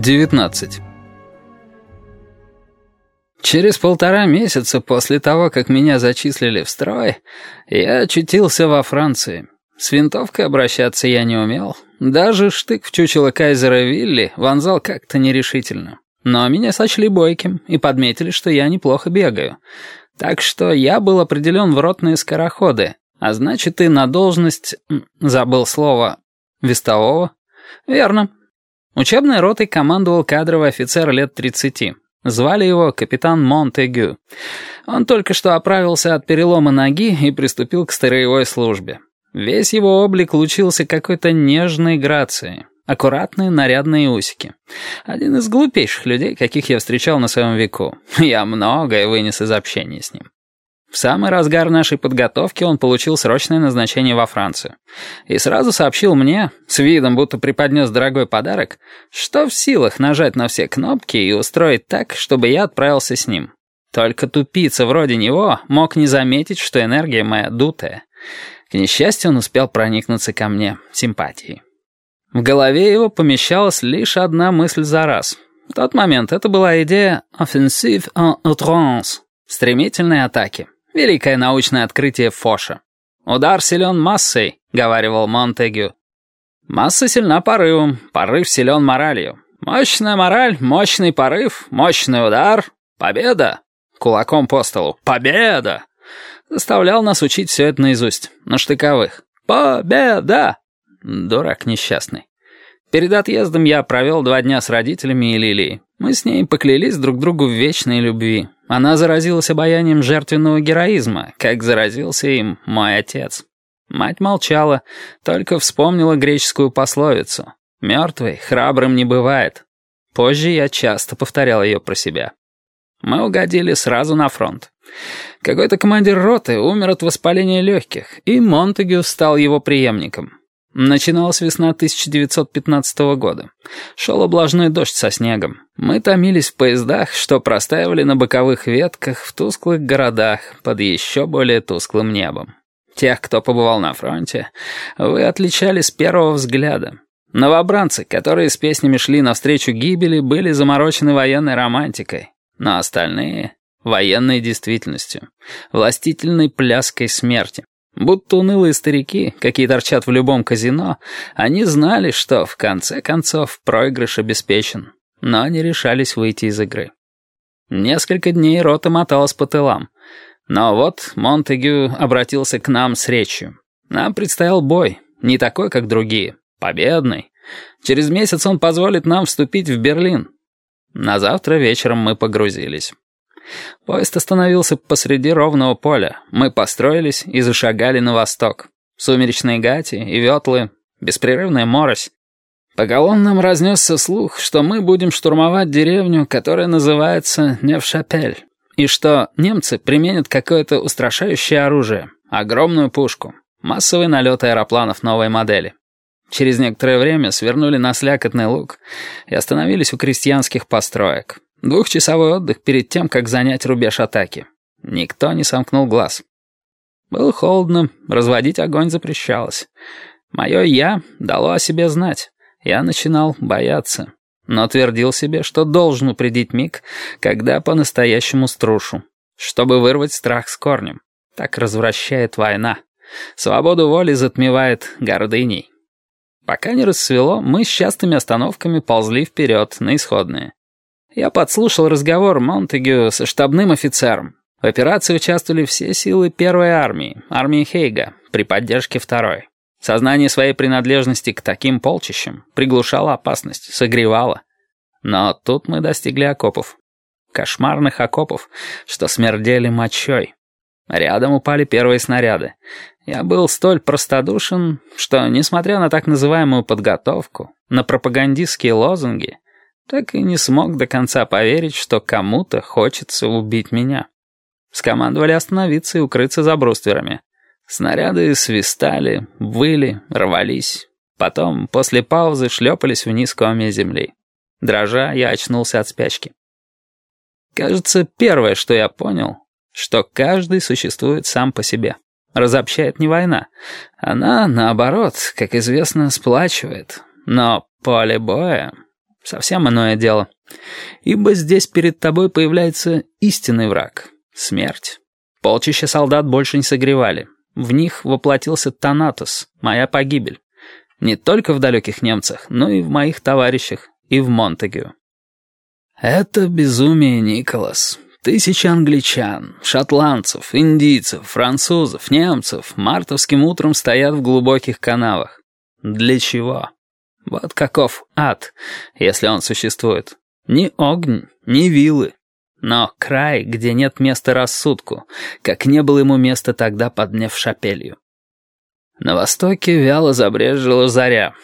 19. Через полтора месяца после того, как меня зачислили в строй, я очутился во Франции. С винтовкой обращаться я не умел. Даже штык в чучело кайзера Вилли вонзал как-то нерешительно. Но меня сочли бойким и подметили, что я неплохо бегаю. Так что я был определен в ротные скороходы, а значит и на должность... забыл слово... вестового? Верно. Учебной ротой командовал кадровый офицер лет 30. Звали его капитан Монтегю. Он только что оправился от перелома ноги и приступил к строевой службе. Весь его облик лучился какой-то нежной грацией. Аккуратные нарядные усики. Один из глупейших людей, каких я встречал на своем веку. Я многое вынес из общения с ним. В самый разгар нашей подготовки он получил срочное назначение во Францию. И сразу сообщил мне, с видом, будто преподнес дорогой подарок, что в силах нажать на все кнопки и устроить так, чтобы я отправился с ним. Только тупица вроде него мог не заметить, что энергия моя дутая. К несчастью, он успел проникнуться ко мне симпатией. В голове его помещалась лишь одна мысль за раз. В тот момент это была идея «offensive en outrance» — стремительной атаки. Великое научное открытие Фоша. «Удар силен массой», — говаривал Монтегю. «Масса сильна порывом, порыв силен моралью. Мощная мораль, мощный порыв, мощный удар. Победа!» Кулаком по столу. «Победа!» Заставлял нас учить все это наизусть, на штыковых. «Победа!» Дурак несчастный. Перед отъездом я провел два дня с родителями и Лилией. Мы с ней поклялись друг другу в вечной любви. Она заразилась обаянием жертвенного героизма, как заразился им мой отец. Мать молчала, только вспомнила греческую пословицу. «Мертвый храбрым не бывает». Позже я часто повторял ее про себя. Мы угодили сразу на фронт. Какой-то командир роты умер от воспаления легких, и Монтегю стал его преемником. Начиналась весна 1915 года. Шел облажной дождь со снегом. Мы томились в поездах, что простаивали на боковых ветках в тусклых городах под еще более тусклым небом. Тех, кто побывал на фронте, вы отличали с первого взгляда. Новобранцы, которые с песнями шли навстречу гибели, были заморочены военной романтикой, но остальные — военной действительностью, властительной пляской смерти. Будто унылые старики, какие торчат в любом казино, они знали, что, в конце концов, проигрыш обеспечен, но не решались выйти из игры. Несколько дней рота моталась по тылам. Но вот Монтегю обратился к нам с речью. Нам предстоял бой, не такой, как другие, победный. Через месяц он позволит нам вступить в Берлин. На завтра вечером мы погрузились. Поезд остановился посреди ровного поля. Мы построились и зашагали на восток. Сумеречные гати и ветлы, беспрерывная морось. По колоннам разнесся слух, что мы будем штурмовать деревню, которая называется Невшапель, и что немцы применят какое-то устрашающее оружие, огромную пушку, массовый налет аэропланов новой модели. Через некоторое время свернули на слякотный луг и остановились у крестьянских построек. Двухчасовой отдых перед тем, как занять рубеж атаки. Никто не сомкнул глаз. Было холодно, разводить огонь запрещалось. Мое «я» дало о себе знать. Я начинал бояться, но твердил себе, что должен упредить миг, когда по-настоящему струшу, чтобы вырвать страх с корнем. Так развращает война. Свободу воли затмевает гордыней. Пока не рассвело, мы с частыми остановками ползли вперед на исходные. Я подслушал разговор Монтегю со штабным офицером. В операции участвовали все силы первой армии, армии Хейга, при поддержке второй. Сознание своей принадлежности к таким полчищам приглушало опасность, согревало. Но тут мы достигли окопов. Кошмарных окопов, что смердели мочой. Рядом упали первые снаряды. Я был столь простодушен, что, несмотря на так называемую подготовку, на пропагандистские лозунги, так и не смог до конца поверить, что кому-то хочется убить меня. Скомандовали остановиться и укрыться за брустверами. Снаряды свистали, выли, рвались. Потом, после паузы, шлепались вниз коме земли. Дрожа, я очнулся от спячки. Кажется, первое, что я понял, что каждый существует сам по себе. Разобщает не война. Она, наоборот, как известно, сплачивает. Но поле боя... Совсем иное дело. Ибо здесь перед тобой появляется истинный враг — смерть. Полчища солдат больше не согревали. В них воплотился Танатос, моя погибель. Не только в далеких немцах, но и в моих товарищах, и в Монтегю. Это безумие, Николас. Тысячи англичан, шотландцев, индийцев, французов, немцев мартовским утром стоят в глубоких канавах. Для чего? Вот каков ад, если он существует. Ни огонь, ни вилы. Но край, где нет места рассудку, как не было ему места тогда под Невшапелью. На востоке вяло забрежила заря.